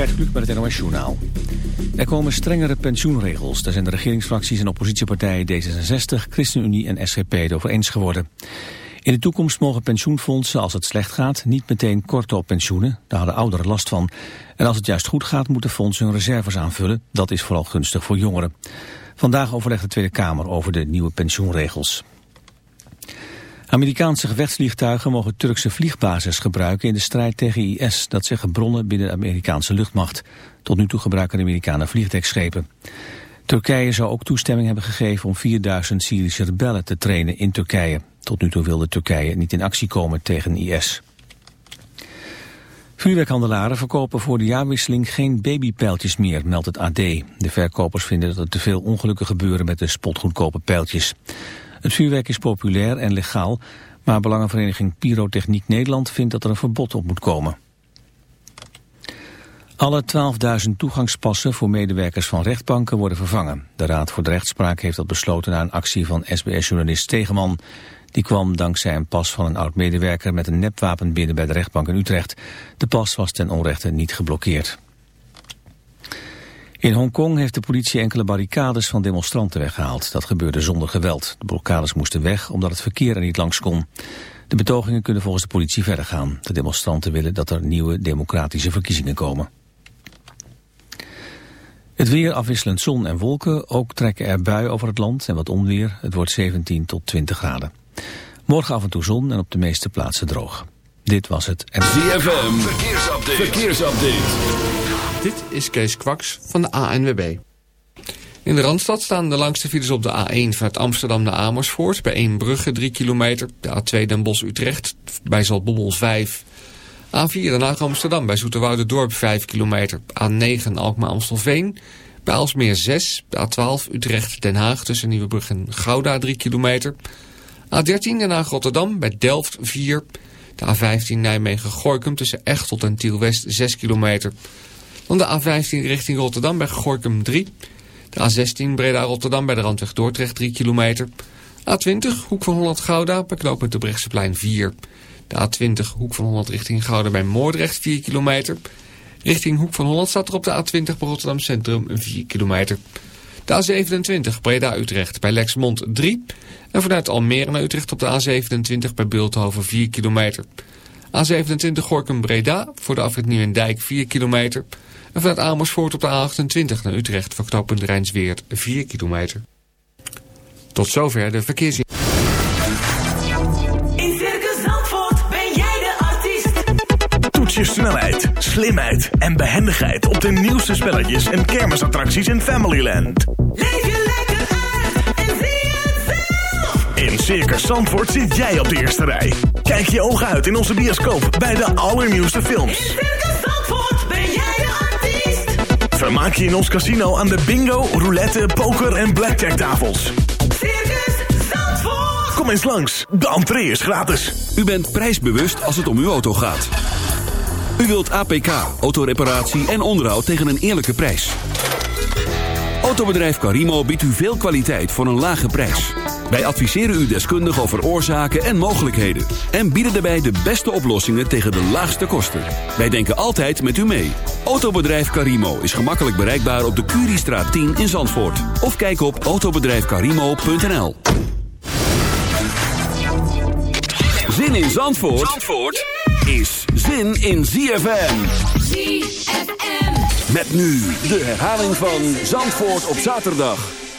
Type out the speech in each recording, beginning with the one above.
Gert Kluk met het NOS Journaal. Er komen strengere pensioenregels. Daar zijn de regeringsfracties en oppositiepartijen D66, ChristenUnie en SGP het over eens geworden. In de toekomst mogen pensioenfondsen, als het slecht gaat, niet meteen korten op pensioenen. Daar hadden ouderen last van. En als het juist goed gaat, moeten fondsen hun reserves aanvullen. Dat is vooral gunstig voor jongeren. Vandaag overlegt de Tweede Kamer over de nieuwe pensioenregels. Amerikaanse gevechtsvliegtuigen mogen Turkse vliegbasis gebruiken in de strijd tegen IS. Dat zeggen bronnen binnen de Amerikaanse luchtmacht. Tot nu toe gebruiken de Amerikanen vliegdekschepen. Turkije zou ook toestemming hebben gegeven om 4000 Syrische rebellen te trainen in Turkije. Tot nu toe wilde Turkije niet in actie komen tegen IS. Vuurwerkhandelaren verkopen voor de jaarwisseling geen babypijltjes meer, meldt het AD. De verkopers vinden dat er te veel ongelukken gebeuren met de spotgoedkope pijltjes. Het vuurwerk is populair en legaal, maar Belangenvereniging Pyrotechniek Nederland vindt dat er een verbod op moet komen. Alle 12.000 toegangspassen voor medewerkers van rechtbanken worden vervangen. De Raad voor de Rechtspraak heeft dat besloten na een actie van SBS-journalist Stegeman. Die kwam dankzij een pas van een oud-medewerker met een nepwapen binnen bij de rechtbank in Utrecht. De pas was ten onrechte niet geblokkeerd. In Hongkong heeft de politie enkele barricades van demonstranten weggehaald. Dat gebeurde zonder geweld. De blokkades moesten weg omdat het verkeer er niet langs kon. De betogingen kunnen volgens de politie verder gaan. De demonstranten willen dat er nieuwe democratische verkiezingen komen. Het weer afwisselend zon en wolken. Ook trekken er buien over het land en wat onweer. Het wordt 17 tot 20 graden. Morgen af en toe zon en op de meeste plaatsen droog. Dit was het. ZFM, verkeersupdate. verkeersupdate. Dit is Kees Kwaks van de ANWB. In de Randstad staan de langste files op de A1 vanuit Amsterdam naar Amersfoort. Bij Eembrugge 3 kilometer. De A2 Den Bosch-Utrecht bij Zaltbommel 5. A4 Den Haag Amsterdam bij Dorp 5 kilometer. A9 Alkmaar-Amstelveen. Bij Alsmeer 6. De A12 Utrecht-Den Haag tussen Nieuwebrug en Gouda 3 kilometer. A13 Den Haag-Rotterdam bij Delft 4. De A15 Nijmegen-Gorkum tussen Echtelt en Tiel-West 6 kilometer. Dan de A15 richting Rotterdam bij Gorkum 3. De A16 Breda-Rotterdam bij de Randweg Dordrecht 3 kilometer. A20 Hoek van Holland-Gouda bij knooppunt de Brechtseplein 4. De A20 Hoek van Holland richting Gouda bij Moordrecht 4 kilometer. Richting Hoek van Holland staat er op de A20 bij Rotterdam Centrum 4 kilometer. De A27 Breda-Utrecht bij Lexmond 3. En vanuit Almere naar Utrecht op de A27 bij Beeldhoven 4 kilometer. A27 Gorkum-Breda voor de afrit Nieuwendijk 4 kilometer. En vanuit Amersfoort op de A28 naar Utrecht voor knooppunt Rijnsweert 4 kilometer. Tot zover de verkeers... In Circus Zandvoort ben jij de artiest. Toets je snelheid, slimheid en behendigheid op de nieuwste spelletjes en kermisattracties in Familyland. Leef je lekker uit en zie het zelf. In Circus Zandvoort zit jij op de eerste rij. Kijk je ogen uit in onze bioscoop bij de allernieuwste films. In Circus Zandvoort Vermaak je in ons casino aan de bingo, roulette, poker en blackjack tafels. Circus Zandvoort. Kom eens langs, de entree is gratis. U bent prijsbewust als het om uw auto gaat. U wilt APK, autoreparatie en onderhoud tegen een eerlijke prijs. Autobedrijf Carimo biedt u veel kwaliteit voor een lage prijs. Wij adviseren u deskundig over oorzaken en mogelijkheden. En bieden daarbij de beste oplossingen tegen de laagste kosten. Wij denken altijd met u mee. Autobedrijf Carimo is gemakkelijk bereikbaar op de Curiestraat 10 in Zandvoort. Of kijk op autobedrijfcarimo.nl Zin in Zandvoort, Zandvoort is zin in ZFM. ZFM. Met nu de herhaling van Zandvoort op zaterdag.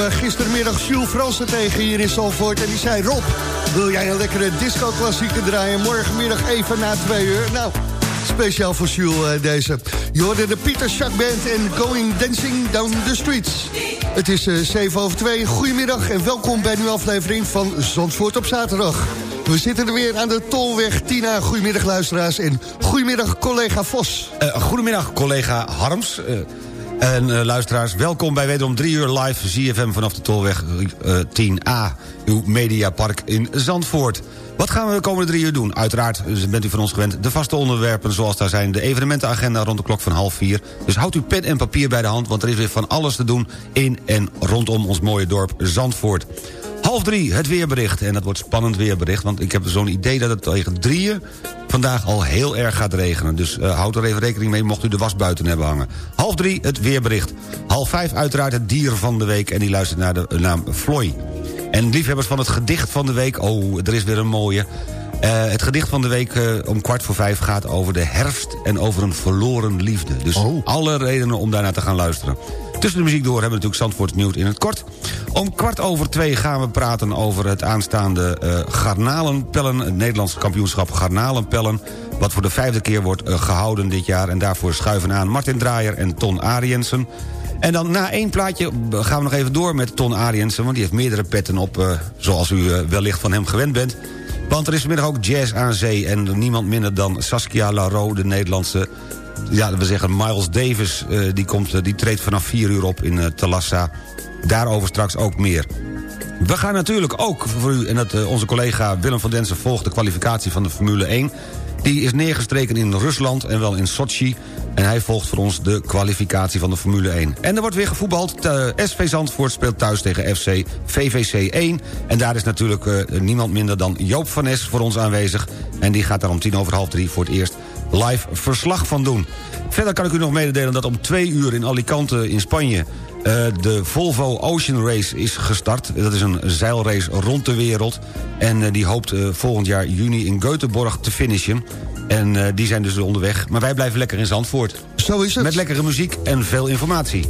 Eh, gistermiddag Jules Fransen tegen hier in Zalvoort en die zei... Rob, wil jij een lekkere disco-klassieker draaien? Morgenmiddag even na twee uur. Nou, speciaal voor Jules eh, deze. Je hoorde de Pieter Schack Band en Going Dancing Down the Streets. Het is eh 7 over 2. Goedemiddag en welkom bij een aflevering van Zandvoort op zaterdag. We zitten er weer aan de Tolweg. Tina, goedemiddag luisteraars en goedemiddag collega Vos. Eh, goedemiddag, collega Harms. Eh, en eh, luisteraars, welkom bij wederom 3 uur live ZFM vanaf de Tolweg eh, 10A, uw mediapark in Zandvoort. Wat gaan we de komende drie uur doen? Uiteraard eh, bent u van ons gewend de vaste onderwerpen zoals daar zijn... de evenementenagenda rond de klok van half vier. Dus houd uw pen en papier bij de hand, want er is weer van alles te doen... in en rondom ons mooie dorp Zandvoort. Half drie, het weerbericht. En dat wordt spannend weerbericht, want ik heb zo'n idee dat het tegen drieën vandaag al heel erg gaat regenen. Dus uh, houd er even rekening mee, mocht u de was buiten hebben hangen. Half drie, het weerbericht. Half vijf, uiteraard het dier van de week. En die luistert naar de naam Floy. En liefhebbers van het gedicht van de week... oh, er is weer een mooie... Uh, het gedicht van de week uh, om kwart voor vijf gaat over de herfst... en over een verloren liefde. Dus oh. alle redenen om daarnaar te gaan luisteren. Tussen de muziek door hebben we natuurlijk Zandvoort nieuws in het kort. Om kwart over twee gaan we praten over het aanstaande uh, garnalenpellen... het Nederlandse kampioenschap garnalenpellen... wat voor de vijfde keer wordt gehouden dit jaar... en daarvoor schuiven aan Martin Draaier en Ton Ariensen... En dan na één plaatje gaan we nog even door met Ton Ariensen... want die heeft meerdere petten op, uh, zoals u wellicht van hem gewend bent. Want er is vanmiddag ook jazz aan zee... en niemand minder dan Saskia Laro, de Nederlandse... ja, we zeggen Miles Davis, uh, die, komt, die treedt vanaf 4 uur op in Talassa. Daarover straks ook meer. We gaan natuurlijk ook voor u, en dat onze collega Willem van Densen volgt... de kwalificatie van de Formule 1... Die is neergestreken in Rusland en wel in Sochi. En hij volgt voor ons de kwalificatie van de Formule 1. En er wordt weer gevoetbald. SV Zandvoort speelt thuis tegen FC VVC 1. En daar is natuurlijk niemand minder dan Joop van Nes voor ons aanwezig. En die gaat daar om tien over half drie voor het eerst live verslag van doen. Verder kan ik u nog mededelen dat om twee uur in Alicante in Spanje... Uh, de Volvo Ocean Race is gestart. Dat is een zeilrace rond de wereld. En uh, die hoopt uh, volgend jaar juni in Göteborg te finishen. En die zijn dus onderweg. Maar wij blijven lekker in Zandvoort. Zo is het. Met lekkere muziek en veel informatie.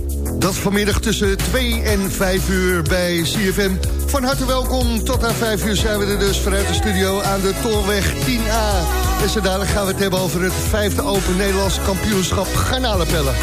Dat vanmiddag tussen 2 en 5 uur bij CFM. Van harte welkom. Tot aan 5 uur zijn we er dus vanuit de studio aan de Tolweg 10A. En zo gaan we het hebben over het vijfde Open Nederlands kampioenschap garnalenpellen.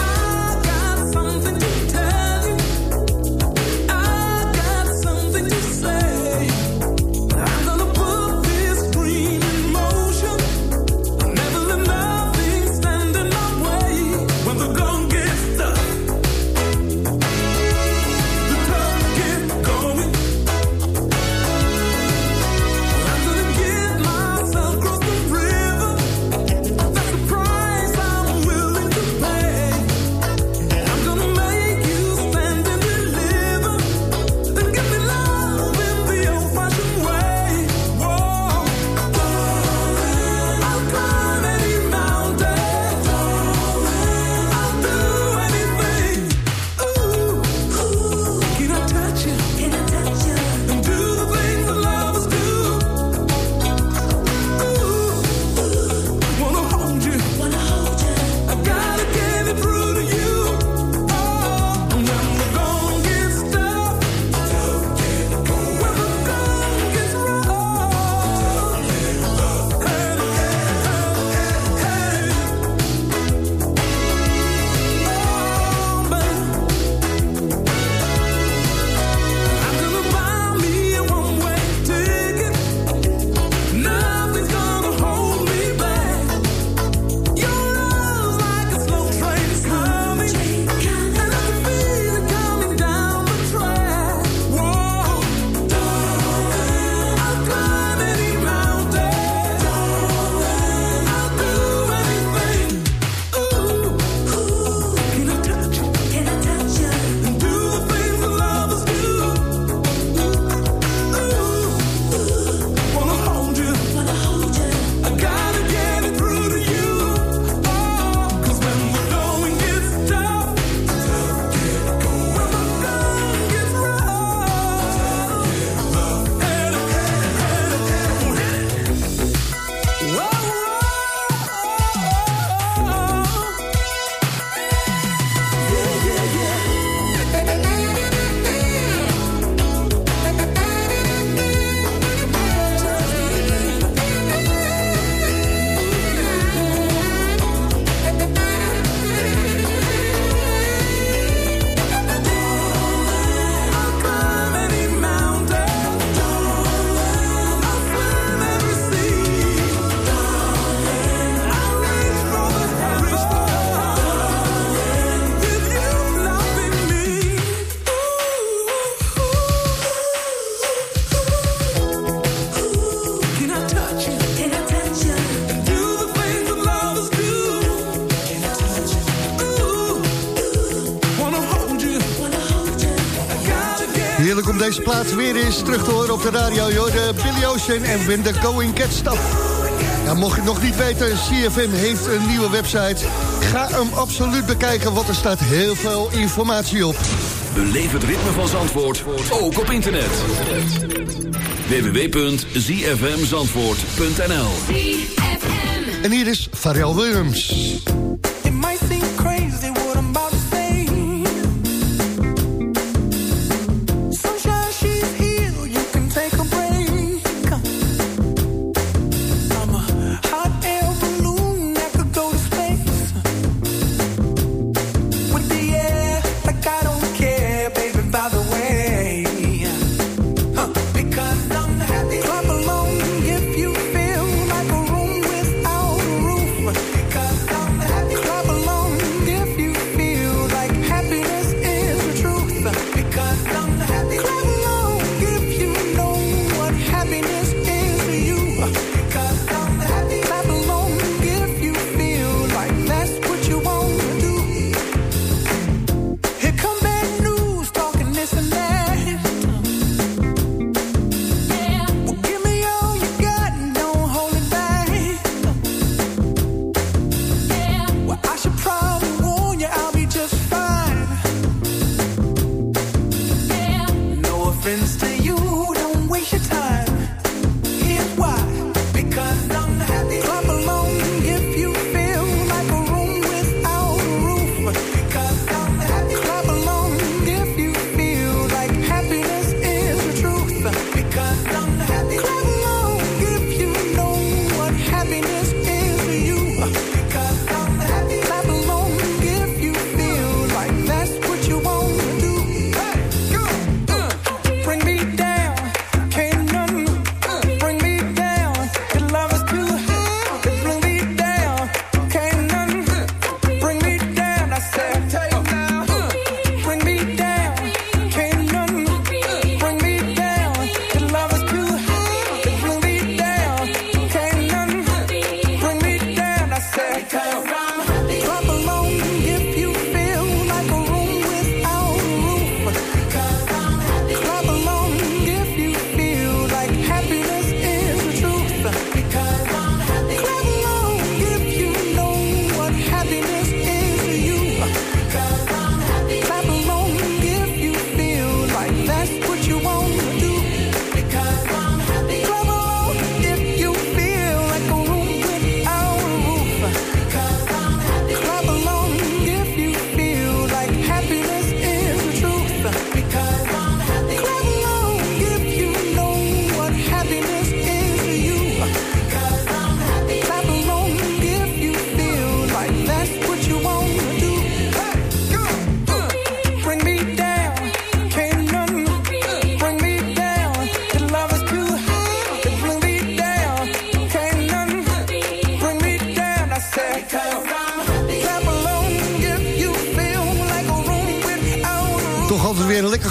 Deze plaats weer eens terug te horen op de radio. Joh. De Billy Ocean en When the Going Gets Stuff. Ja, mocht je het nog niet weten, CFM heeft een nieuwe website. Ga hem absoluut bekijken, want er staat heel veel informatie op. Beleef het ritme van Zandvoort, ook op internet. www.zfmzandvoort.nl En hier is Pharrell Williams.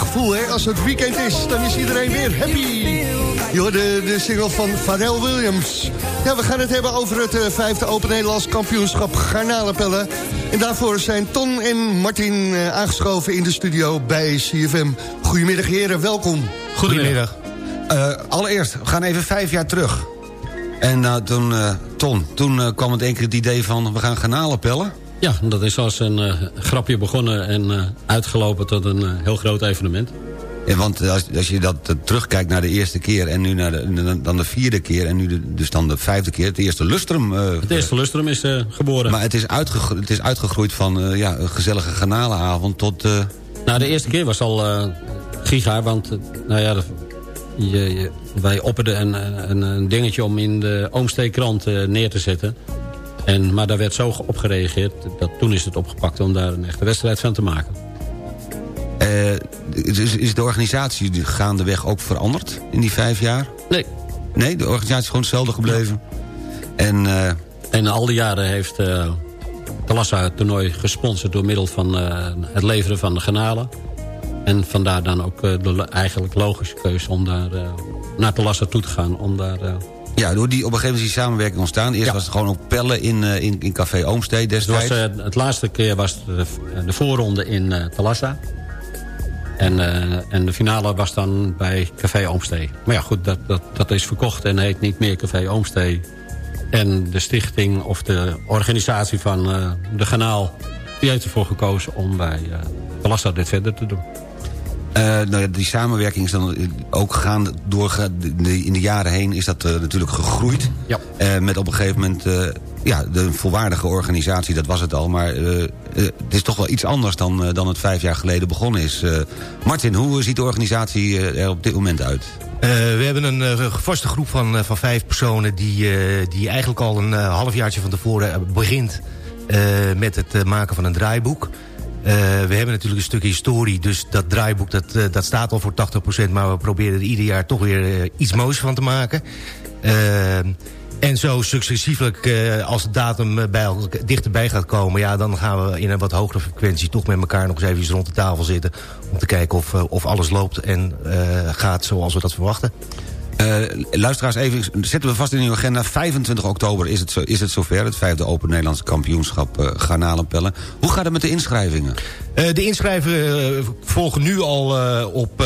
Gevoel, hè? Als het weekend is, dan is iedereen weer happy. Je de, de single van Pharrell Williams. Ja, we gaan het hebben over het eh, vijfde Open Nederlands kampioenschap garnalenpellen. En daarvoor zijn Ton en Martin eh, aangeschoven in de studio bij CFM. Goedemiddag heren, welkom. Goedemiddag. Eh, allereerst, we gaan even vijf jaar terug. En nou, toen, eh, Ton, toen kwam het één keer het idee van... we gaan garnalen pellen. Ja, dat is als een eh, grapje begonnen en eh, uitgelopen tot een eh, heel groot evenement. Ja, want als, als je dat terugkijkt naar de eerste keer... en nu naar de, dan de vierde keer en nu de, dus dan de vijfde keer... het eerste lustrum... Het eerste lustrum is geboren. maar het is, uitgegro- het is uitgegroeid van ja, een gezellige garnalenavond tot... Nou, de eerste keer was al giga, want nou ja, de- je, je- wij opperden een, een, een dingetje om in de Oomsteekrant neer te zetten. En, maar daar werd zo op gereageerd, dat toen is het opgepakt om daar een echte wedstrijd van te maken. eh, is, is de organisatie gaandeweg ook veranderd in die vijf jaar? Nee. Nee, de organisatie is gewoon hetzelfde gebleven. En... eh, En al die jaren heeft uh, Talassa het toernooi gesponsord... door middel van eh, het leveren van de granalen. En vandaar dan ook eh, de eigenlijk logische keuze om daar eh, naar Talassa toe te gaan. Om daar, eh, Ja, door die, op een gegeven moment is die samenwerking ontstaan. Eerst Ja. was het gewoon op pellen in, eh, in, in Café Oomstee het, was, destijds. eh, het laatste keer was de, de voorronde in eh Talassa. En, en de finale was dan bij Café Oomstee. Maar ja, goed, dat, dat, dat is verkocht en heet niet meer Café Oomstee. En de stichting of de organisatie van de kanaal... die heeft ervoor gekozen om bij Talassa dit verder te doen. Eh, nou ja, die samenwerking is dan ook gaande door in de jaren heen is dat eh, natuurlijk gegroeid. Ja. Eh, met op een gegeven moment eh, ja, de volwaardige organisatie, dat was het al. Maar het is toch wel iets anders dan, eh, dan het vijf jaar geleden begonnen is. Eh, Martin, hoe ziet de organisatie er op dit moment uit? Eh, we hebben een eh, vaste groep van, eh, van vijf personen... die, eh, die eigenlijk al een uh, halfjaartje van tevoren begint... eh, met het maken van een draaiboek. Eh, we hebben natuurlijk een stuk historie, dus dat draaiboek dat, eh, dat staat al voor 80%... maar we proberen er ieder jaar toch weer eh, iets moois van te maken. En zo successievelijk, als de datum bij dichterbij gaat komen... Ja, dan gaan we in een wat hogere frequentie toch met elkaar nog eens even rond de tafel zitten... om te kijken of, of alles loopt en gaat zoals we dat verwachten. Eh, luisteraars, even zetten we vast in uw agenda. 25 oktober is het, zo, is het zover, het vijfde Open Nederlandse kampioenschap eh garnalenpellen. Hoe gaat het met de inschrijvingen? Eh, de inschrijvingen volgen nu al op,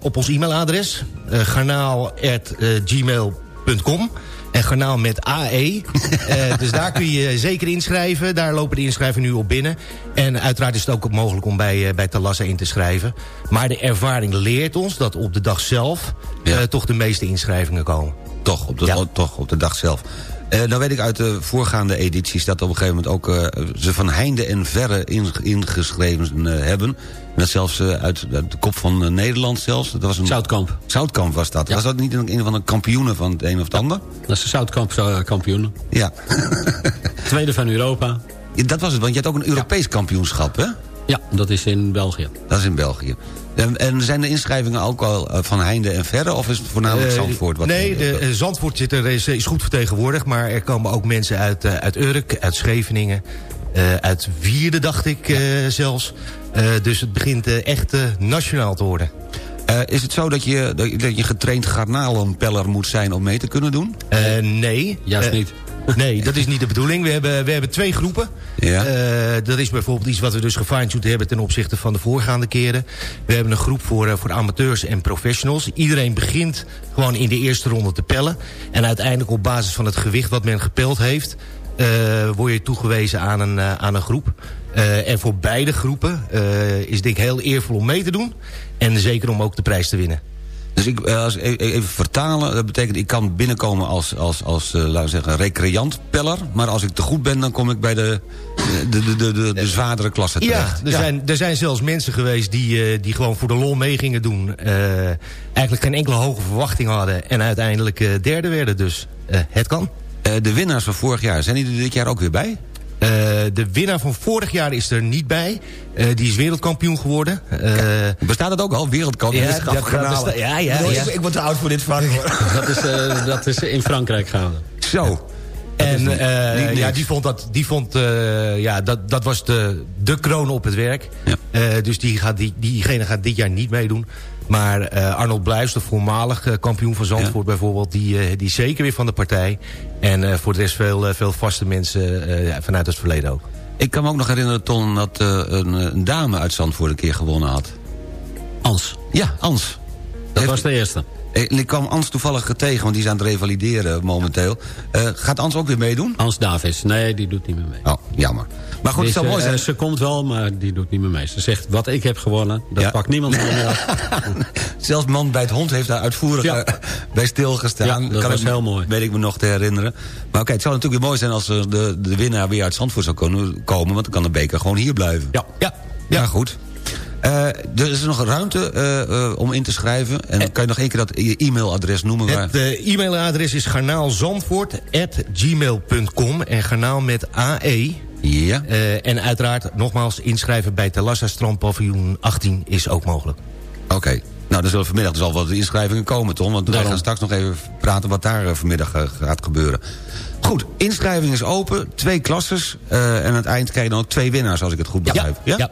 op ons e-mailadres. garnaal.gmail.com En garnaal met AE. Eh, dus daar kun je zeker inschrijven. Daar lopen de inschrijvingen nu op binnen. En uiteraard is het ook mogelijk om bij, eh, bij Talassa in te schrijven. Maar de ervaring leert ons dat op de dag zelf... Ja. eh, toch de meeste inschrijvingen komen. Toch, op de, Ja. toch op de dag zelf. Eh nou weet ik uit de voorgaande edities dat op een gegeven moment ook eh, ze van heinde en verre in- ingeschreven eh, hebben. En dat zelfs uit, uit de kop van Nederland zelfs. Dat was een, Zoutkamp. Zoutkamp was dat. Ja. Was dat niet een, een van de kampioenen van het een of het ander? Dat is de Zoutkamp eh, kampioen. Ja. Tweede van Europa. Ja, dat was het, want je had ook een Europees kampioenschap, hè? Ja, dat is in België. Dat is in België. En, en zijn de inschrijvingen ook al eh, van heinde en verre? Of is het voornamelijk Eh, Zandvoort? Wat nee, de, eh, Zandvoort zit er, is, is goed vertegenwoordigd. Maar er komen ook mensen uit, uit Urk, uit Scheveningen. eh, uit Wierde, dacht ik eh, zelfs. Eh, dus het begint echt nationaal te worden. Eh, is het zo dat je, dat je- getraind garnalenpeller moet zijn om mee te kunnen doen? Eh, nee. Juist niet. Nee, dat is niet de bedoeling. We hebben, we hebben twee groepen. Ja. Eh, dat is bijvoorbeeld iets wat we dus gefine-tuned hebben... ten opzichte van de voorgaande keren. We hebben een groep voor, eh, voor amateurs en professionals. Iedereen begint gewoon in de eerste ronde te pellen. En uiteindelijk op basis van het gewicht wat men gepeld heeft... eh, word je toegewezen aan een, aan een groep. En voor beide groepen is denk ik heel eervol om mee te doen. En zeker om ook de prijs te winnen. Dus ik, eh, als, e- even vertalen, dat betekent ik kan binnenkomen als, als, als eh, laten we zeggen, recreantpeller. Maar als ik te goed ben, dan kom ik bij de, de, de, de, de, de zwaardere klasse Ja, terecht. er, Zijn, er zijn zelfs mensen geweest die, eh, die gewoon voor de lol mee gingen doen. Eigenlijk geen enkele hoge verwachting hadden. En uiteindelijk derde werden dus. het kan. De winnaars van vorig jaar, zijn die er dit jaar ook weer bij? Eh, de winnaar van vorig jaar is er niet bij. Eh, die is wereldkampioen geworden. Eh, Bestaat het ook al, wereldkampioenschap Ja, dat- dat ja, ja, Ik, ja. ik, ik word te oud voor dit vak. Dat is, dat is in Frankrijk gaande. Zo. En niet- niet niks. ja, die vond dat, die vond, ja, dat, dat was de, de kroon op het werk. Dus die gaat, die, diegene gaat dit jaar niet meedoen. Maar eh, Arnold Bluis, de voormalig eh, kampioen van Zandvoort bijvoorbeeld... Die, eh, die is zeker weer van de partij. En eh, voor de rest veel, veel vaste mensen eh, ja, vanuit het verleden ook. Ik kan me ook nog herinneren, Ton, dat eh, een, een dame uit Zandvoort een keer gewonnen had. Ans, Ja, Ans. dat Heeft- was de eerste. Eh, En ik kwam Ans toevallig tegen, want die is aan het revalideren momenteel. Eh, gaat Ans ook weer meedoen? Ans Davis, nee, die doet niet meer mee. Oh, jammer. Maar goed, het zou mooi eh, zijn. ze komt wel, maar die doet niet meer mee. Ze zegt, wat ik heb gewonnen, dat Ja. pakt niemand meer af. Zelfs man bij het hond heeft daar uitvoerig Ja. bij stilgestaan. Ja, dat was ik heel mooi. Weet ik me nog te herinneren. Maar oké, het zou natuurlijk weer mooi zijn als de, de winnaar weer uit Zandvoort zou kunnen komen. Want dan kan de beker gewoon hier blijven. Ja. ja, ja goed. Eh, er is nog ruimte eh, eh, om in te schrijven. En kan je nog één keer dat e-mailadres noemen? Waar... Het eh, e-mailadres is garnaalzandvoort.gmail.com en garnaal met AE. Ja. En uiteraard nogmaals inschrijven bij Talassa Strandpaviljoen 18 is ook mogelijk. Oké. Nou, dan zullen vanmiddag dus al wat inschrijvingen komen, Tom. Want wij Daarom. gaan straks nog even praten wat daar vanmiddag gaat gebeuren. Goed, inschrijving is open. Twee klasses. en aan het eind krijg je dan ook twee winnaars, als ik het goed begrijp. ja.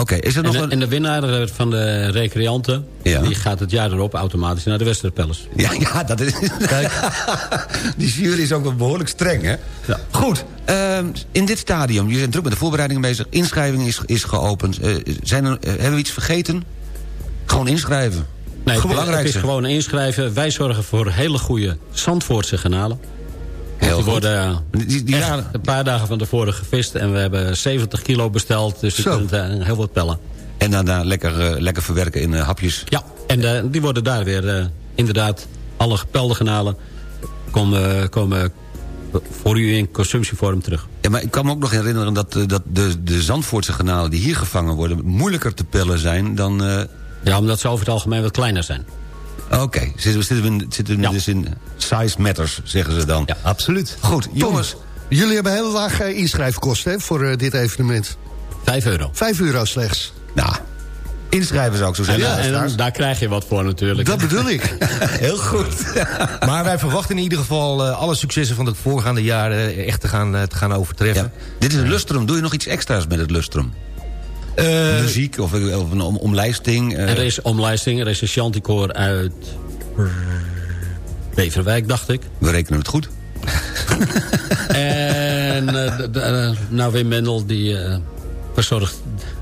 Oké, is er En nog de, een... en de winnaar eh, van de recreanten, Ja. die gaat het jaar erop automatisch naar de Westerpalace. Ja, ja, dat is... Die jury is ook wel behoorlijk streng, hè? Ja. Goed, ehm, in dit stadium, jullie zijn druk met de voorbereidingen bezig. Inschrijving is, is geopend. Eh, zijn er, eh, hebben we iets vergeten? Gewoon inschrijven. Nee, het, belangrijkste. is gewoon inschrijven. Wij zorgen voor hele goede Zandvoortse garnalen. Heel die goed. worden eh, Die, die jaren- een paar dagen van tevoren gevist. En we hebben 70 kilo besteld. Dus je kunt eh, heel wat pellen. En daarna lekker, eh, lekker verwerken in hapjes. Ja, en die worden daar weer inderdaad... alle gepelde garnalen komen, komen voor u in consumptievorm terug. Ja, maar ik kan me ook nog herinneren dat, dat de, de Zandvoortse granalen... die hier gevangen worden, moeilijker te pellen zijn dan... Ja, omdat ze over het algemeen wat kleiner zijn. Oké, zitten we, zitten we, in- zitten we Ja. dus in size matters, zeggen ze dan. Ja. Absoluut. Goed, jongens. Jullie hebben hele lage inschrijfkosten hè, voor eh, dit evenement. 5 euro. Vijf euro slechts. Nou, inschrijven zou ik zo En, zeggen. en luisteraars. dan, daar krijg je wat voor natuurlijk. Dat bedoel ik. Heel goed. Maar wij verwachten in ieder geval eh, alle successen van het voorgaande jaar eh, echt te gaan, eh, te gaan overtreffen. Ja. Dit is een lustrum. Doe je nog iets extra's met het lustrum? Eh, Muziek of, of een om- omlijsting? eh, Er is omlijsting, er is een chanticoor uit Beverwijk, dacht ik. We rekenen het goed. En eh, de- de- eh, nou, Wim Mendel, die eh, verzorgt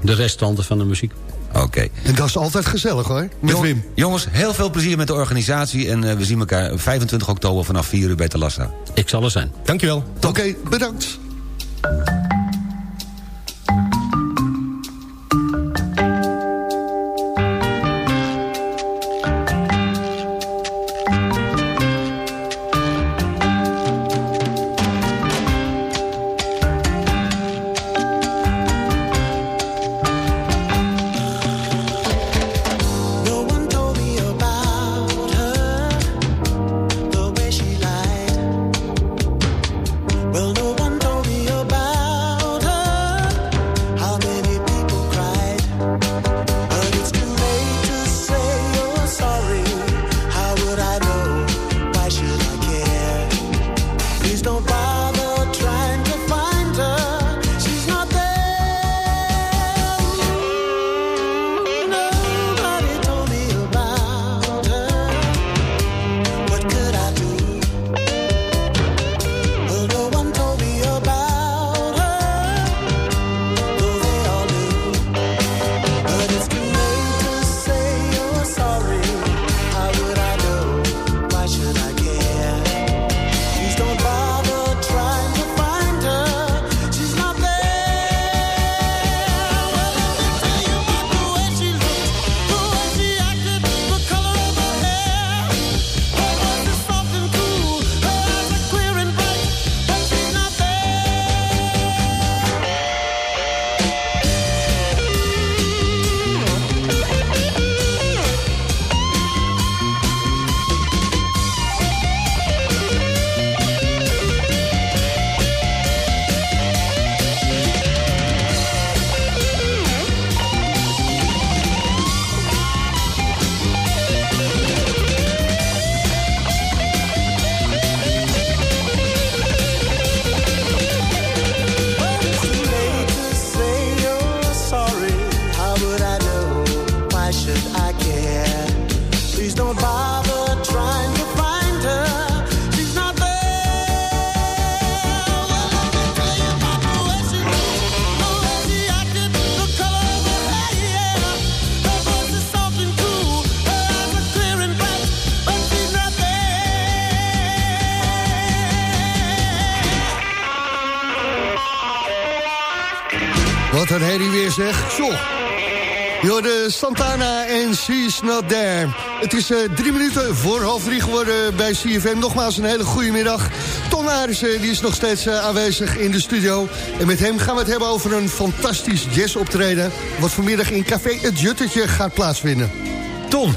de restanten van de muziek. Oké. En dat is altijd gezellig hoor, met Jong- Wim. Jongens, heel veel plezier met de organisatie. En eh, we zien elkaar 25 oktober vanaf 4 uur bij Talassa. Ik zal er zijn. Dankjewel. Oké, bedankt. Santana en She's Not There. Het is eh, drie minuten voor half drie geworden bij CFM. Nogmaals een hele goede middag. Ton Arissen die is nog steeds eh, aanwezig in de studio. En met hem gaan we het hebben over een fantastisch jazzoptreden... wat vanmiddag in Café Het Juttertje gaat plaatsvinden. Ton,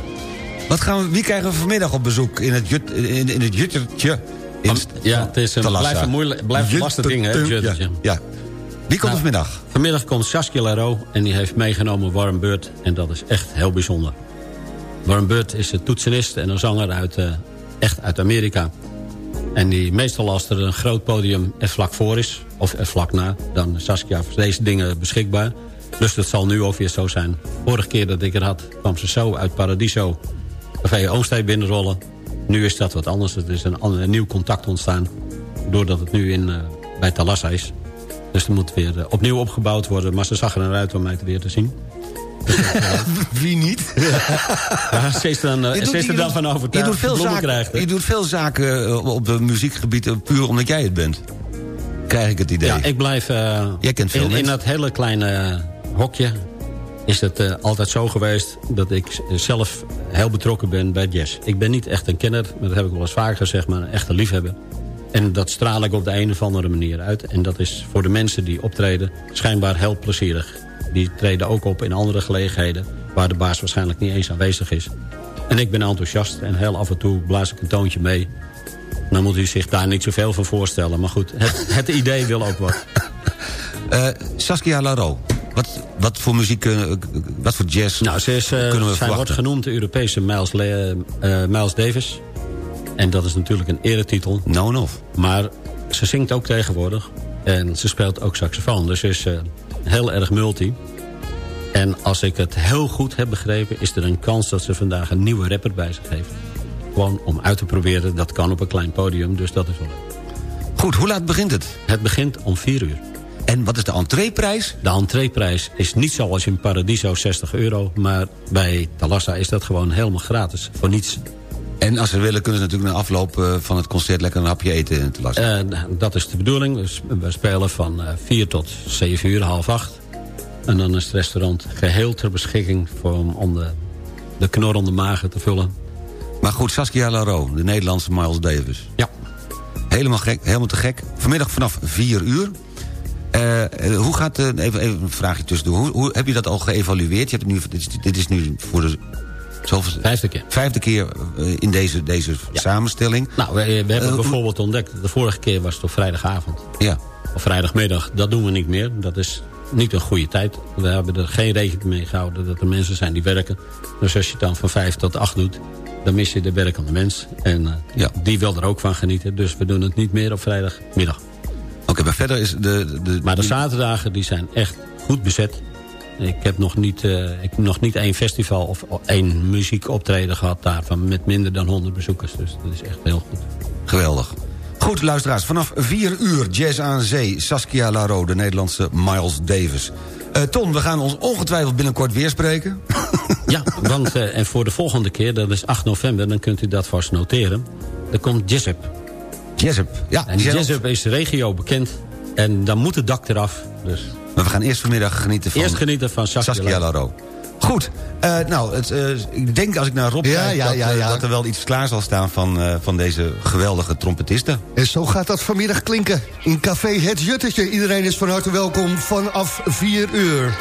wat gaan we, wie krijgen we vanmiddag op bezoek in het, jut, in, in het Juttertje? In Ja, het is een, blijft een, moeilijk, blijft een lastig ding, hè? Ja. Wie komt er Nou, vanmiddag? Vanmiddag komt Saskia Laro en die heeft meegenomen Warren Bird. En dat is echt heel bijzonder. Warren Bird is een toetsenist en een zanger uit, eh, echt uit Amerika. En die meestal als er een groot podium er vlak voor is, of er vlak na... dan is Saskia voor deze dingen beschikbaar. Dus dat zal nu ook weer zo zijn. Vorige keer dat ik er had, kwam ze zo uit Paradiso... Café Oomstee binnenrollen. Nu is dat wat anders. Er is een nieuw contact ontstaan. Doordat het nu in, eh, bij Talassa is. Dus er moet weer eh, opnieuw opgebouwd worden. Maar ze zag er naar uit om mij te weer te zien. Wie niet? Ja, ze is, dan, eh, Je doet- ze is er je dan doet- van Je overtuigd. doet veel zaken, krijgt, je doet veel zaken eh, op het muziekgebied puur omdat jij het bent. Krijg ik het idee. Ja, ik blijf... Jij kent veel in, in dat hele kleine hokje is het altijd zo geweest... dat ik zelf heel betrokken ben bij jazz. Ik ben niet echt een kenner, maar dat heb ik wel eens vaker gezegd... maar een echte liefhebber. En dat straal ik op de een of andere manier uit. En dat is voor de mensen die optreden schijnbaar heel plezierig. Die treden ook op in andere gelegenheden... waar de baas waarschijnlijk niet eens aanwezig is. En ik ben enthousiast en heel af en toe blaas ik een toontje mee... Dan moet u zich daar niet zoveel van voorstellen. Maar goed, het, het idee wil ook wat. Eh, Saskia Laro, wat, wat voor muziek, eh, wat voor jazz Nou, ze, is, eh, kunnen we zij wordt verwachten? genoemd de Europese Miles, Le- Miles Davis. En dat is natuurlijk een eretitel. Nou en. Maar ze zingt ook tegenwoordig. En ze speelt ook saxofoon. Dus ze is eh, heel erg multi. En als ik het heel goed heb begrepen... is er een kans dat ze vandaag een nieuwe rapper bij zich heeft. Gewoon om uit te proberen. Dat kan op een klein podium. Dus dat is wel leuk. Goed, hoe laat begint het? Het begint om 4 uur. En wat is de entreeprijs? De entreeprijs is niet zoals in Paradiso 60 euro... maar bij Talassa is dat gewoon helemaal gratis. Voor niets. En als ze willen kunnen ze natuurlijk na afloop eh, van het concert... lekker een hapje eten in te. Eh, dat is de bedoeling. Dus we spelen van eh 4 tot 7 uur, half 8. En dan is het restaurant geheel ter beschikking... Voor, om, de, de knorrende magen te vullen. Maar goed, Saskia Laro, de Nederlandse Miles Davis. Ja. Helemaal gek, helemaal te gek. Vanmiddag vanaf 4 uur. Eh, eh, hoe gaat, eh, even, even een vraagje tussendoor. Hoe, hoe heb je dat al geëvalueerd? Je hebt het nu, dit, is, dit is nu voor de zoveel, Vijfde keer. vijfde keer eh, in deze, deze samenstelling. Nou, we, we hebben Eh, bijvoorbeeld ontdekt... de vorige keer was het op vrijdagavond. Ja. Of vrijdagmiddag. Dat doen we niet meer. Dat is niet een goede tijd. We hebben er geen rekening mee gehouden dat er mensen zijn die werken. Dus als je het dan van 5 tot 8 doet... dan mis je de werkende mens. En eh, Ja. die wil er ook van genieten. Dus we doen het niet meer op vrijdagmiddag. Oké, maar verder is de... de Maar de zaterdagen die zijn echt goed bezet. Ik heb nog niet, eh, ik heb nog niet één festival of één muziekoptreden gehad daarvan... met minder dan 100 bezoekers. Dus dat is echt heel goed. Geweldig. Goed, luisteraars, vanaf 4 uur Jazz aan Zee... Saskia Laro, de Nederlandse Miles Davis. Eh, Ton, we gaan ons ongetwijfeld binnenkort weer spreken. Ja, want eh, en voor de volgende keer, dat is 8 november... dan kunt u dat vast noteren. Er komt Jessup. Jessup, ja. En Jessup is regio bekend. En dan moet het dak eraf. Dus Maar we gaan eerst vanmiddag genieten van eerst genieten van Saskia. Saskia Laro. Goed, eh, nou, het, eh, ik denk als ik naar Rob Ja, kijk... ja, dat, ja, eh, ja. dat er wel iets klaar zal staan van, eh, van deze geweldige trompetisten. En zo gaat dat vanmiddag klinken in Café Het Juttetje. Iedereen is van harte welkom vanaf 4 uur.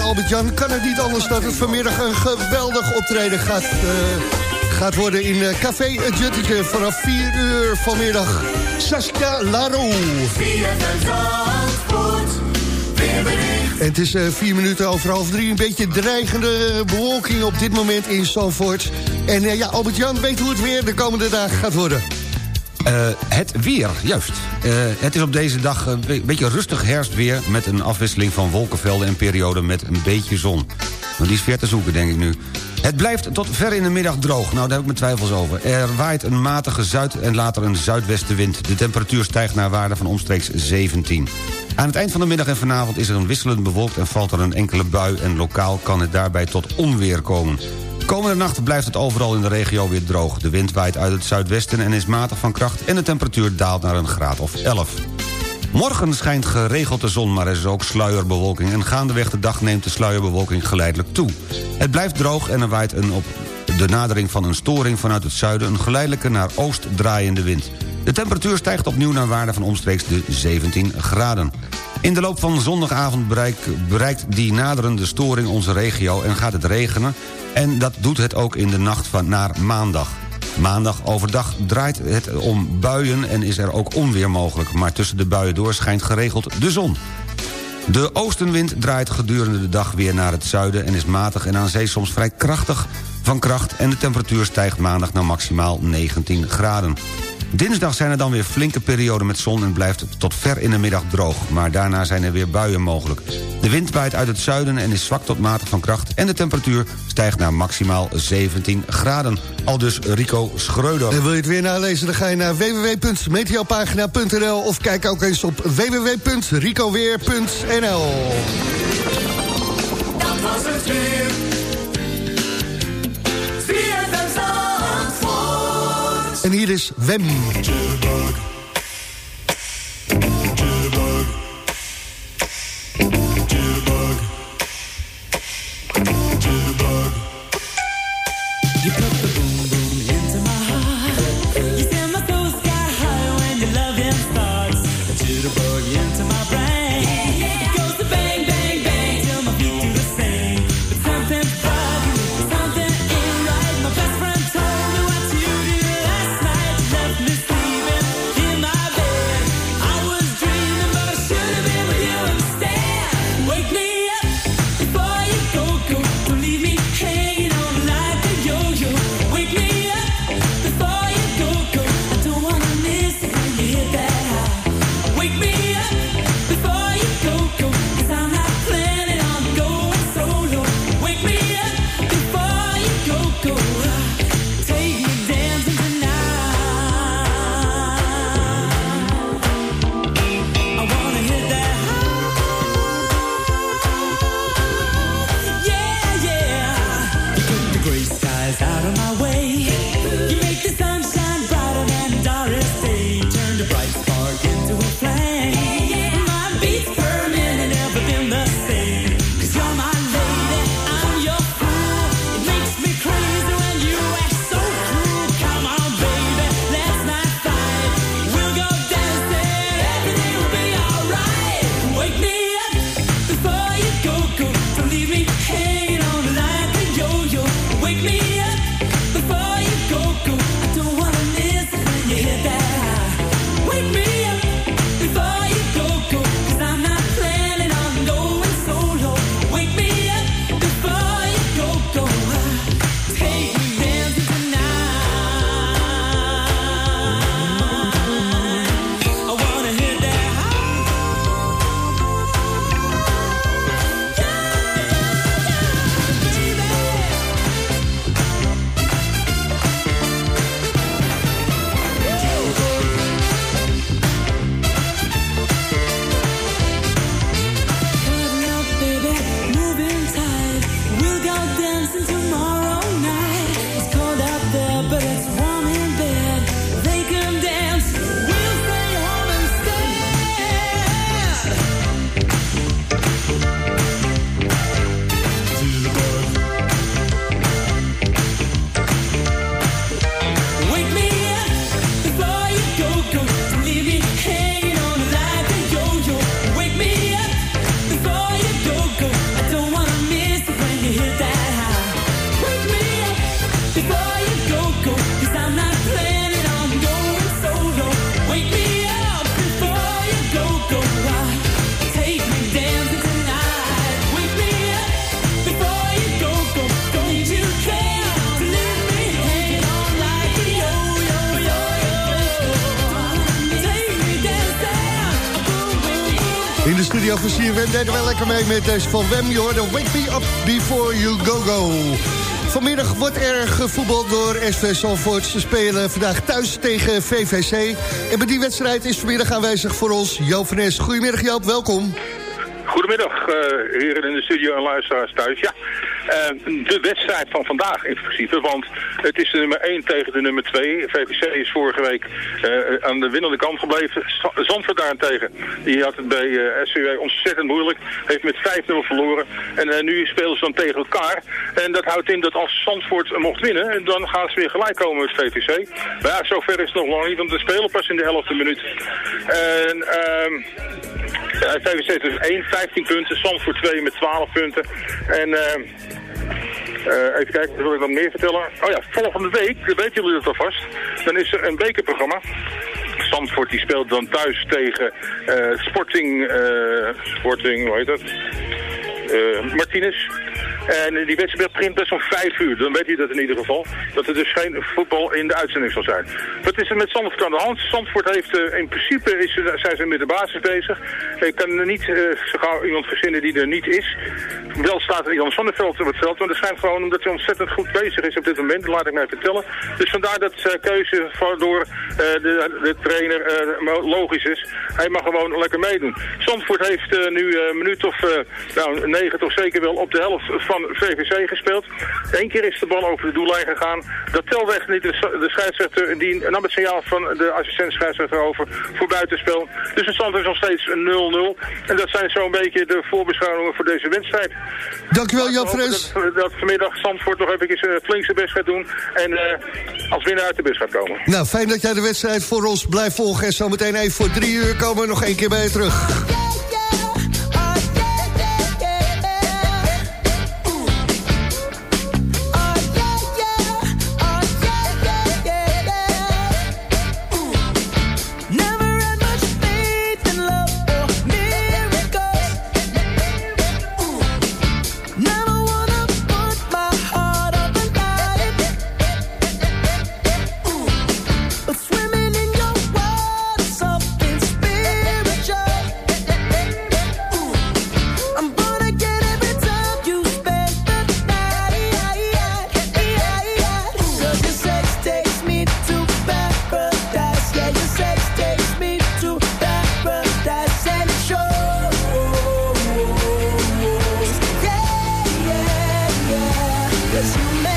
Albert-Jan, kan het niet anders... dat het vanmiddag een geweldig optreden gaat, eh, gaat worden in eh, Café Het Juttetje... vanaf 4 uur vanmiddag. Saskia Laro. En het is eh, vier minuten over half drie. Een beetje dreigende bewolking op dit moment in Zandvoort. En eh, ja, Albert-Jan weet hoe het weer de komende dagen gaat worden. Eh, het weer, juist. Eh, het is op deze dag een be- beetje rustig herfstweer... met een afwisseling van wolkenvelden en perioden met een beetje zon. Maar die is ver te zoeken, denk ik nu. Het blijft tot ver in de middag droog. Nou, daar heb ik mijn twijfels over. Er waait een matige zuid- en later een zuidwestenwind. De temperatuur stijgt naar waarde van omstreeks 17. Aan het eind van de middag en vanavond is er een wisselend bewolkt... en valt er een enkele bui en lokaal kan het daarbij tot onweer komen. Komende nacht blijft het overal in de regio weer droog. De wind waait uit het zuidwesten en is matig van kracht... en de temperatuur daalt naar een graad of 11. Morgen schijnt geregeld de zon, maar er is ook sluierbewolking... en gaandeweg de dag neemt de sluierbewolking geleidelijk toe. Het blijft droog en er waait een op de nadering van een storing vanuit het zuiden... een geleidelijke naar oost draaiende wind. De temperatuur stijgt opnieuw naar waarde van omstreeks de 17 graden. In de loop van zondagavond bereikt, die naderende storing onze regio... en gaat het regenen, en dat doet het ook in de nacht van naar maandag. Maandag overdag draait het om buien en is er ook onweer mogelijk... maar tussen de buien door schijnt geregeld de zon. De oostenwind draait gedurende de dag weer naar het zuiden... en is matig en aan zee soms vrij krachtig van kracht... en de temperatuur stijgt maandag naar maximaal 19 graden. Dinsdag zijn er dan weer flinke perioden met zon... en blijft het tot ver in de middag droog. Maar daarna zijn er weer buien mogelijk. De wind waait uit het zuiden en is zwak tot matig van kracht... en de temperatuur stijgt naar maximaal 17 graden. Al dus Rico Schreuder. En wil je het weer nalezen, dan ga je naar www.meteopagina.nl... of kijk ook eens op www.ricoweer.nl. Dat was het weer. En hier is Wem. Lekker mee met deze van Wem. Je hoorde Wake Me Up Before You Go Go. Vanmiddag wordt er gevoetbald door SV Zalvoort. Ze spelen vandaag thuis tegen VVC. En bij die wedstrijd is vanmiddag aanwezig voor ons Joop van. Goedemiddag Joop, welkom. Goedemiddag, eh, heren in de studio en luisteraars thuis. Ja, eh, de wedstrijd van vandaag in principe, want het is de nummer 1 tegen de nummer 2. VVC is vorige week eh, aan de winnende kant gebleven. Zandvoort daarentegen, die had het bij eh SCW ontzettend moeilijk. Heeft met 5-0 verloren. En eh, nu spelen ze dan tegen elkaar. En dat houdt in dat als Zandvoort mocht winnen, dan gaan ze weer gelijk komen met VVC. Maar ja, zover is het nog lang niet, want we spelen pas in de 11e minuut. En... ehm ja, VVC dus 1, 15 punten. Zandvoort 2 met 12 punten. En eh, even kijken, wil ik dan meer vertellen? Oh ja, volgende week, weten jullie dat alvast, dan is er een bekerprogramma. Zandvoort die speelt dan thuis tegen eh, Sporting, eh, Sporting, hoe heet dat? Eh, Martinez. En die wedstrijd begint best om vijf uur. Dan weet hij dat in ieder geval. Dat er dus geen voetbal in de uitzending zal zijn. Wat is er met Zandvoort aan de hand? Zandvoort heeft eh, in principe is, er- zijn ze met de basis bezig. Ik kan er niet eh, zo gauw iemand verzinnen die er niet is. Wel staat er Jan Zonneveld op het veld. Maar dat schijnt gewoon omdat hij ontzettend goed bezig is op dit moment. Laat ik mij vertellen. Dus vandaar dat keuze door eh, de, de trainer eh, logisch is. Hij mag gewoon lekker meedoen. Zandvoort heeft eh, nu een minuut of eh, nou, negen toch zeker wel op de helft van VVC gespeeld. Eén keer is de bal over de doellijn gegaan. Dat telde echt niet. De, scheidsrechter die nam het signaal van de assistent scheidsrechter over voor buitenspel. Dus de stand is nog steeds 0-0. En dat zijn zo'n beetje de voorbeschouwingen voor deze wedstrijd. Dankjewel Joop We van hopen Es. Dat, dat vanmiddag Zandvoort nog even eh, flink zijn best gaat doen. En eh, als winnaar uit de bus gaat komen. Nou, fijn dat jij de wedstrijd voor ons blijft volgen. En zometeen even voor drie uur komen we nog één keer bij je terug. Cause you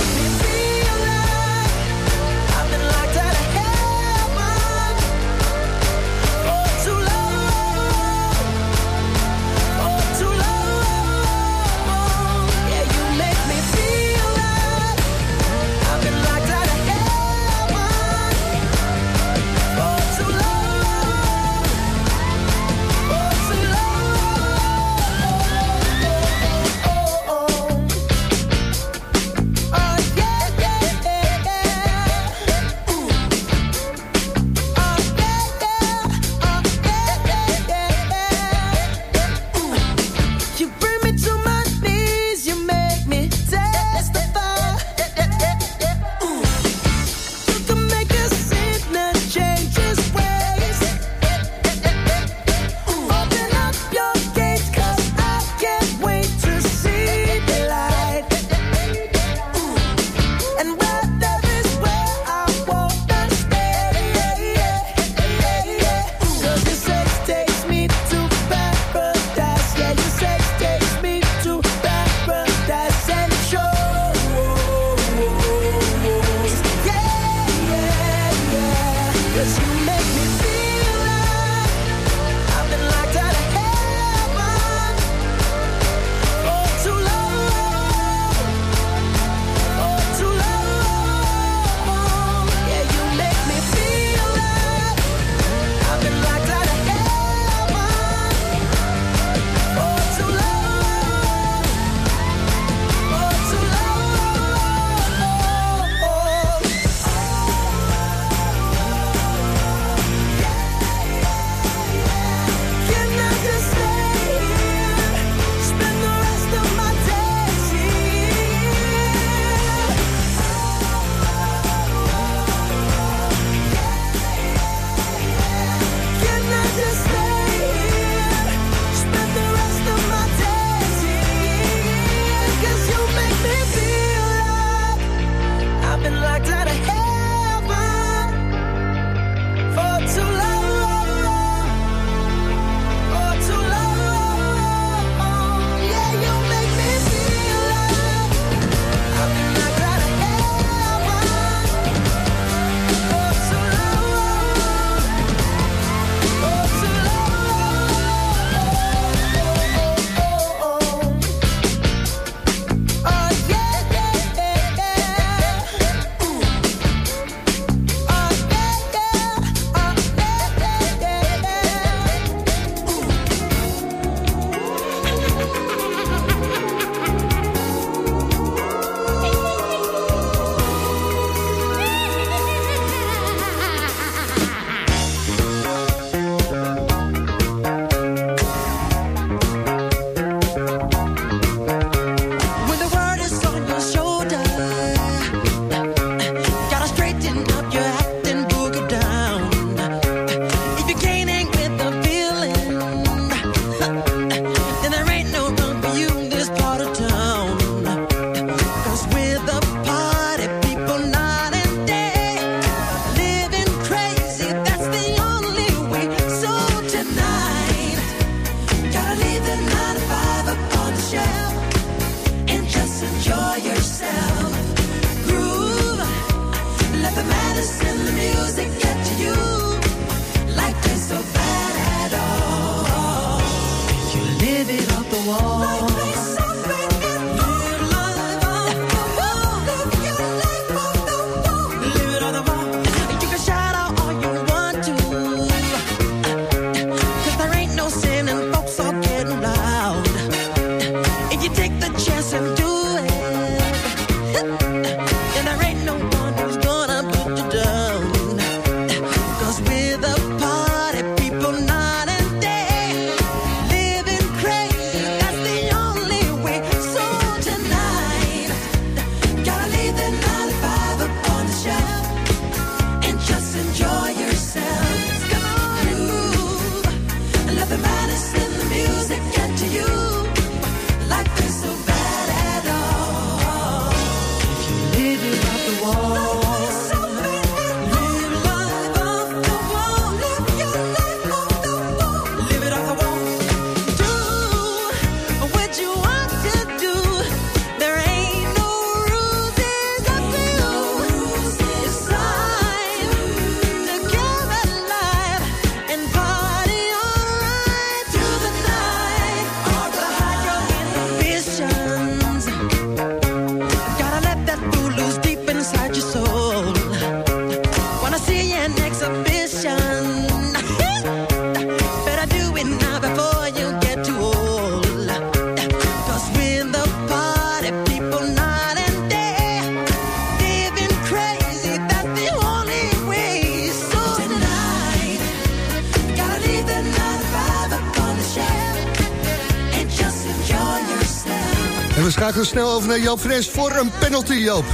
we schakelen snel over naar Joop Fres voor een penalty, Joop.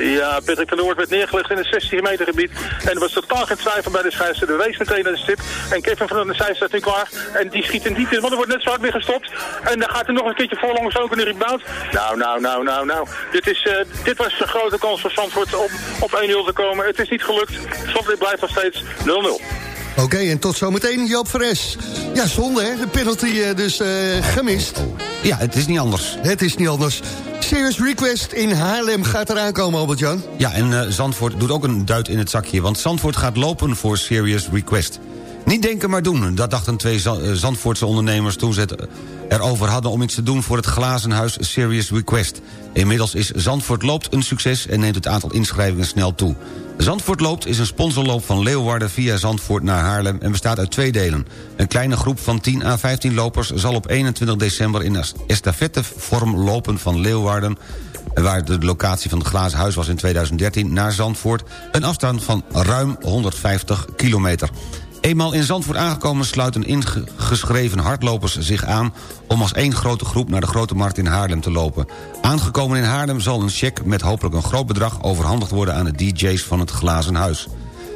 Ja, Patrick van Hoort werd neergelegd in het 16 meter gebied. En er was totaal geen twijfel bij de scheidsrechter. De wees meteen naar de stip. En Kevin van der Zijs staat nu klaar. En die schiet in diepte, want er wordt net zo hard weer gestopt. En dan gaat er nog een keertje voorlangs ook in de rebound. Nou, nou, nou, nou, nou. Dit, is, eh, dit was een grote kans voor Zandvoort om op 1-0 te komen. Het is niet gelukt. Zandvoort blijft nog steeds 0-0. Oké, en tot zometeen Joop Fres. Ja, zonde hè, de penalty eh, dus eh, gemist. Ja, het is niet anders. Het is niet anders. Serious Request in Haarlem gaat eraan komen, Albert-Jan. Ja, en eh, Zandvoort doet ook een duit in het zakje... want Zandvoort gaat lopen voor Serious Request. Niet denken, maar doen. Dat dachten twee Za- Zandvoortse ondernemers... toen ze het erover hadden om iets te doen voor het glazenhuis Serious Request. Inmiddels is Zandvoort loopt een succes... en neemt het aantal inschrijvingen snel toe. Zandvoort loopt is een sponsorloop van Leeuwarden via Zandvoort naar Haarlem... en bestaat uit twee delen. Een kleine groep van 10 à 15 lopers zal op 21 december... in estafettevorm lopen van Leeuwarden waar de locatie van het glazen huis was in 2013... naar Zandvoort, een afstand van ruim 150 kilometer. Eenmaal in Zandvoort aangekomen sluiten ingeschreven hardlopers zich aan... om als één grote groep naar de Grote Markt in Haarlem te lopen. Aangekomen in Haarlem zal een cheque met hopelijk een groot bedrag... overhandigd worden aan de DJ's van het glazen huis.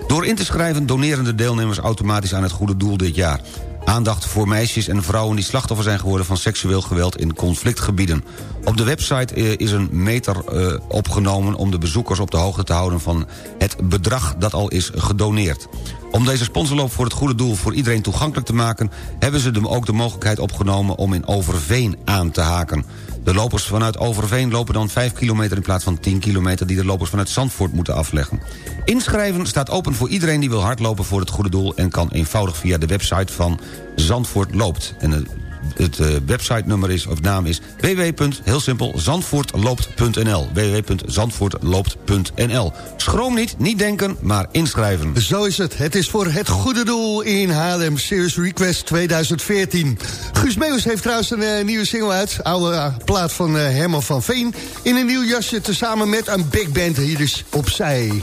Door in te schrijven doneren de deelnemers automatisch aan het goede doel dit jaar. Aandacht voor meisjes en vrouwen die slachtoffer zijn geworden... van seksueel geweld in conflictgebieden. Op de website eh, is een meter eh, opgenomen om de bezoekers op de hoogte te houden... van het bedrag dat al is gedoneerd. Om deze sponsorloop voor het goede doel voor iedereen toegankelijk te maken... hebben ze ook de mogelijkheid opgenomen om in Overveen aan te haken. De lopers vanuit Overveen lopen dan 5 kilometer in plaats van 10 kilometer... die de lopers vanuit Zandvoort moeten afleggen. Inschrijven staat open voor iedereen die wil hardlopen voor het goede doel... en kan eenvoudig via de website van Zandvoort Loopt. En het, het eh, website-nummer is, of naam is www. simpel, zandvoortloopt.nl. www.zandvoortloopt.nl. Schroom niet, niet denken, maar inschrijven. Zo is het. Het is voor het goede doel in Haarlem. Serious Request 2014. Guus Meeuwis heeft trouwens een eh, nieuwe single uit. Oude eh, plaat van Herman van Veen. In een nieuw jasje tezamen met een big band. Hier dus opzij.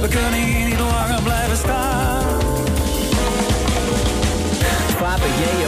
We kunnen hier niet langer blijven staan. Vader Jeo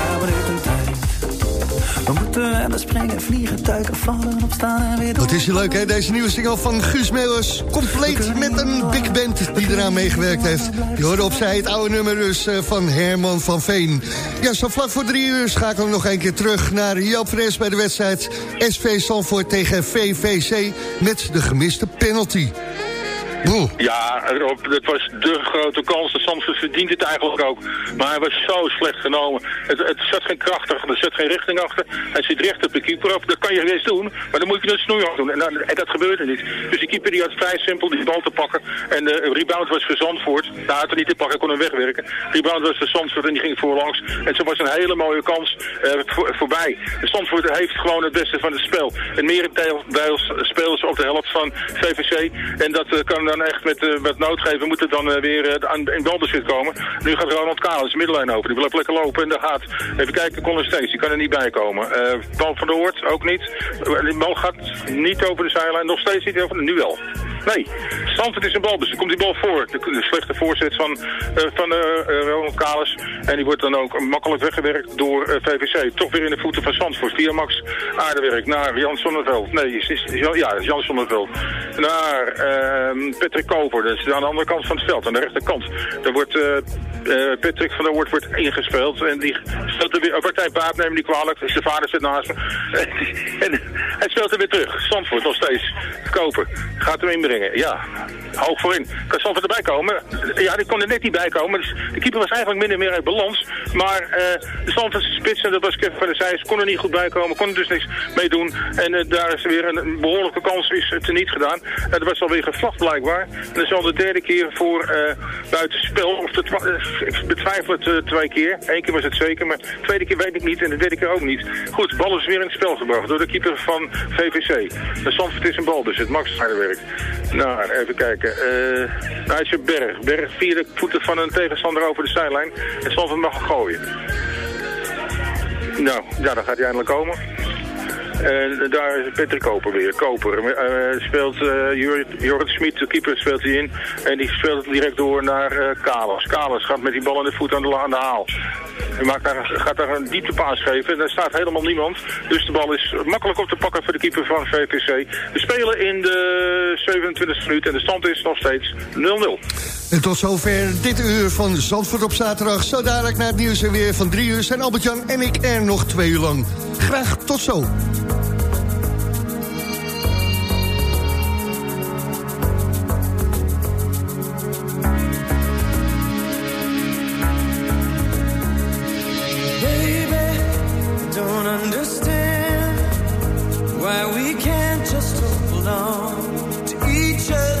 vliegen, duiken, vallen, opstaan en weer door. Wat is je leuk, hè? Deze nieuwe single van Guus Meeuwers. Compleet met een big band die eraan meegewerkt heeft. Je hoorde opzij het oude nummer dus eh, van Herman van Veen. Ja, zo vlak voor drie uur schakelen we nog een keer terug naar Joop Fres bij de wedstrijd SV Sanford tegen VVC met de gemiste penalty. Ja, Rob, het was de grote kans. De Zandvoort verdient het eigenlijk ook. Maar hij was zo slecht genomen. Het, het zat geen kracht er zat geen richting achter. Hij zit recht op de keeper op. Dat kan je eens doen, maar dan moet je een snoei doen. En, dat gebeurde niet. Dus die keeper die had vrij simpel die bal te pakken. En de rebound was voor Zandvoort. Daar had hij niet te pakken, kon hem wegwerken. Rebound was voor Zandvoort en die ging voorlangs. En zo was een hele mooie kans eh, voor- voorbij. Zandvoort heeft gewoon het beste van het spel. En merendeels spelen ze op de helft van VVC. En dat eh, kan dan echt met, eh met nood geven. We moeten dan eh, weer eh, aan, in balbezit komen. Nu gaat Ronald Kalis de middenlijn over. Die wil lekker lopen en daar gaat. Even kijken, Colin Steens, die kan er niet bij komen. Paul van der Hoort ook niet. Die bal gaat niet over de zijlijn. Nog steeds niet over. Nu wel. Nee, Zandvoort is een balbezit. Komt die bal voor. De, slechte voorzet van, eh, van eh, eh, Ronald Kalis. En die wordt dan ook makkelijk weggewerkt door VVC. Toch weer in de voeten van Zandvoort. Via Max Aardewerk naar Jan Sonneveld. Nee, is, is, ja, Jan Sonneveld. Naar ehm, Patrick Koper. Dat is aan de andere kant van het veld. Aan de rechterkant. Daar wordt Patrick van der Woord wordt ingespeeld. En die speelt er weer... Oh, partij Paap, neem me niet kwalijk. Dus de vader zit naast me. en hij speelt er weer terug. Zandvoort nog steeds. Koper. Gaat hem inbrengen. Ja. Hoog voorin. Kan Zandvoort erbij komen? Ja, die kon er net niet bij komen. Dus de keeper was eigenlijk minder meer uit balans. Maar eh, de Zandvoortse spits, en dat was Kevin van der Zijs, kon er niet goed bij komen. Kon er dus niks mee doen. En eh, daar is weer een behoorlijke kans is het er niet gedaan. En dat was alweer gevlacht blijkbaar. En dat is al de derde keer voor eh buitenspel. Of eh, ik betwijfel het eh, twee keer. Eén keer was het zeker, maar de tweede keer weet ik niet. En de derde keer ook niet. Goed, bal is weer in het spel gebracht door de keeper van VVC. De Zandvoort is een bal, dus het Max werk. Nou, even kijken. Een Berg. Berg vierde voeten van een tegenstander over de zijlijn. En Zandvoort mag gooien. Nou, ja, dan gaat hij eindelijk komen. En daar is Patrick Koper weer. Koper eh, speelt eh Jor- Jorrit Smit, de keeper, speelt hij in. En die speelt het direct door naar eh Kalas. Kalas gaat met die bal in de voet aan de, aan haal. Hij maakt daar, gaat daar een dieptepaas geven. En daar staat helemaal niemand. Dus de bal is makkelijk op te pakken voor de keeper van VVC. We spelen in de 27e minuut en de stand is nog steeds 0-0. En tot zover dit uur van Zandvoort op zaterdag. Zo dadelijk naar het nieuws en weer van drie uur zijn Albert-Jan en ik er nog twee uur lang. Graag tot zo. Understand why we can't just hold on to each other's